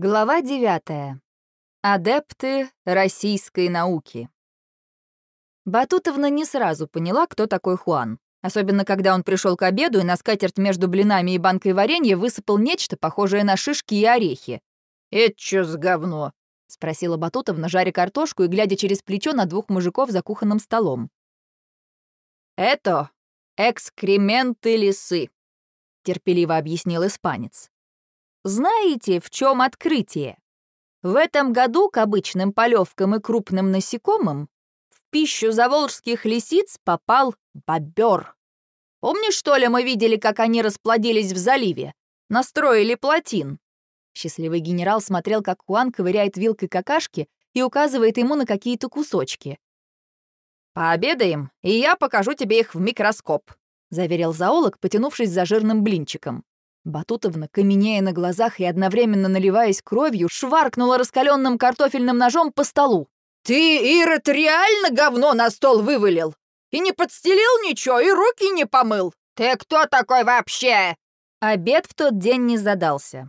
Глава 9. Адепты российской науки. Батутовна не сразу поняла, кто такой Хуан. Особенно, когда он пришел к обеду и на скатерть между блинами и банкой варенья высыпал нечто, похожее на шишки и орехи. «Это чё с говно?» — спросила Батутовна, жаря картошку и глядя через плечо на двух мужиков за кухонным столом. «Это экскременты лисы», — терпеливо объяснил испанец. Знаете, в чем открытие? В этом году к обычным полевкам и крупным насекомым в пищу заволжских лисиц попал бобер. Помнишь, что ли, мы видели, как они расплодились в заливе? Настроили плотин. Счастливый генерал смотрел, как Хуан ковыряет вилкой какашки и указывает ему на какие-то кусочки. «Пообедаем, и я покажу тебе их в микроскоп», — заверил зоолог, потянувшись за жирным блинчиком. Батутовна, каменея на глазах и одновременно наливаясь кровью, шваркнула раскаленным картофельным ножом по столу. «Ты, Ирод, реально говно на стол вывалил? И не подстелил ничего, и руки не помыл? Ты кто такой вообще?» Обед в тот день не задался.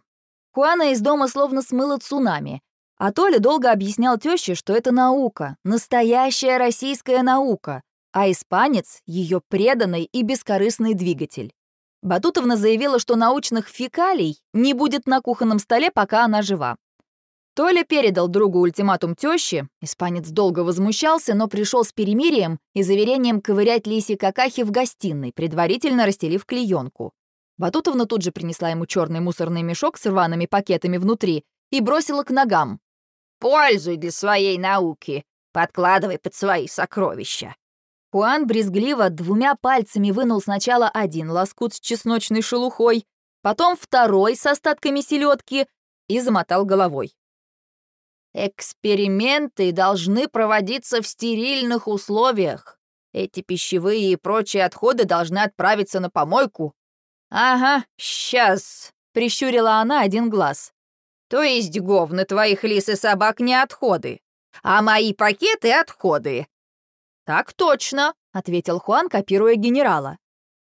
Хуана из дома словно смыла цунами, а Толя долго объяснял тёще, что это наука, настоящая российская наука, а испанец — ее преданный и бескорыстный двигатель. Батутовна заявила, что научных фекалий не будет на кухонном столе, пока она жива. Толя передал другу ультиматум тещи, испанец долго возмущался, но пришел с перемирием и заверением ковырять лиси какахи в гостиной, предварительно расстелив клеенку. Батутовна тут же принесла ему черный мусорный мешок с рваными пакетами внутри и бросила к ногам. «Пользуй для своей науки, подкладывай под свои сокровища». Хуан брезгливо двумя пальцами вынул сначала один лоскут с чесночной шелухой, потом второй с остатками селедки и замотал головой. «Эксперименты должны проводиться в стерильных условиях. Эти пищевые и прочие отходы должны отправиться на помойку». «Ага, сейчас», — прищурила она один глаз. «То есть говны твоих лис и собак не отходы, а мои пакеты — отходы. «Так точно», — ответил Хуан, копируя генерала.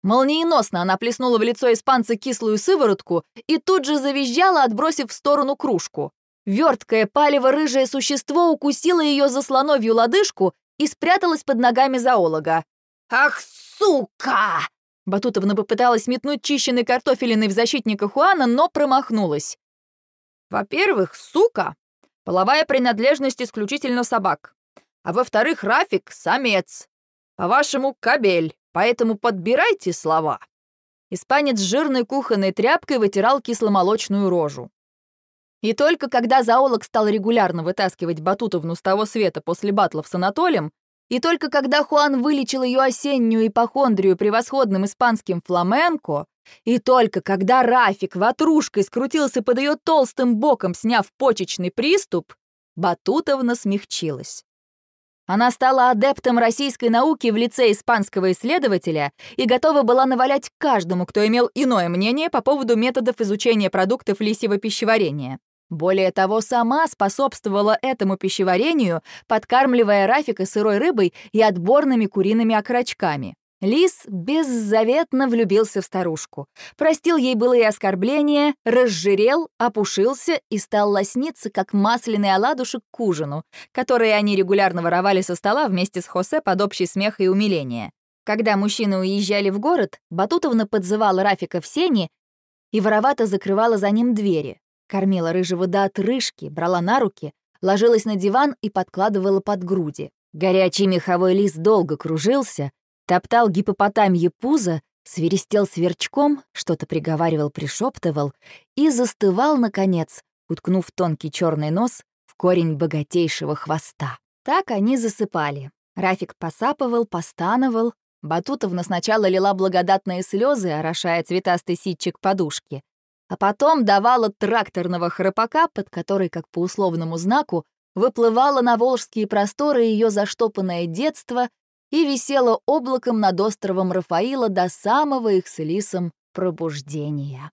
Молниеносно она плеснула в лицо испанца кислую сыворотку и тут же завизжала, отбросив в сторону кружку. Верткое палево-рыжее существо укусило ее за слоновью лодыжку и спряталось под ногами зоолога. «Ах, сука!» Батутовна попыталась метнуть чищенный картофелиной в защитника Хуана, но промахнулась. «Во-первых, сука — половая принадлежность исключительно собак. А во-вторых, Рафик — самец. По-вашему, кабель, поэтому подбирайте слова». Испанец жирной кухонной тряпкой вытирал кисломолочную рожу. И только когда зоолог стал регулярно вытаскивать Батутовну с того света после батлов с Анатолием, и только когда Хуан вылечил ее осеннюю ипохондрию превосходным испанским фламенко, и только когда Рафик ватрушкой скрутился под ее толстым боком, сняв почечный приступ, Батутовна смягчилась. Она стала адептом российской науки в лице испанского исследователя и готова была навалять каждому, кто имел иное мнение по поводу методов изучения продуктов лисьего пищеварения. Более того, сама способствовала этому пищеварению, подкармливая Рафика сырой рыбой и отборными куриными окорочками. Лис беззаветно влюбился в старушку. Простил ей былые оскорбления, разжирел, опушился и стал лосниться, как масляный оладушек к ужину, которые они регулярно воровали со стола вместе с Хосе под общий смех и умиление. Когда мужчины уезжали в город, Батутовна подзывала Рафика в сени и воровато закрывала за ним двери, кормила рыжего до отрыжки, брала на руки, ложилась на диван и подкладывала под груди. Горячий меховой лис долго кружился, топтал гипопотамье пузо, свиристел сверчком, что-то приговаривал, пришептывал и застывал, наконец, уткнув тонкий черный нос в корень богатейшего хвоста. Так они засыпали. Рафик посапывал, постановал. Батутовна сначала лила благодатные слезы, орошая цветастый ситчик подушки, а потом давала тракторного храпака, под который, как по условному знаку, выплывало на волжские просторы ее заштопанное детство и висела облаком над островом Рафаила до самого их с Элисом пробуждения.